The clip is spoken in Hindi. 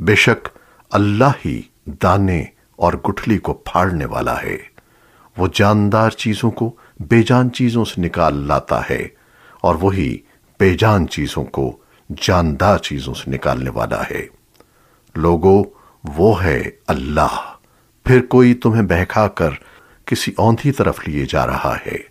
बेशक अल्लाह ही दाने और गुठली को फाड़ने वाला है। वो जानदार चीज़ों को बेजान चीज़ों से निकाल लाता है और वही बेजान चीज़ों को जानदार चीज़ों से निकालने वाला है। लोगो, वो है अल्लाह। फिर कोई तुम्हें बहकाकर किसी औंधी तरफ़ लिए जा रहा है।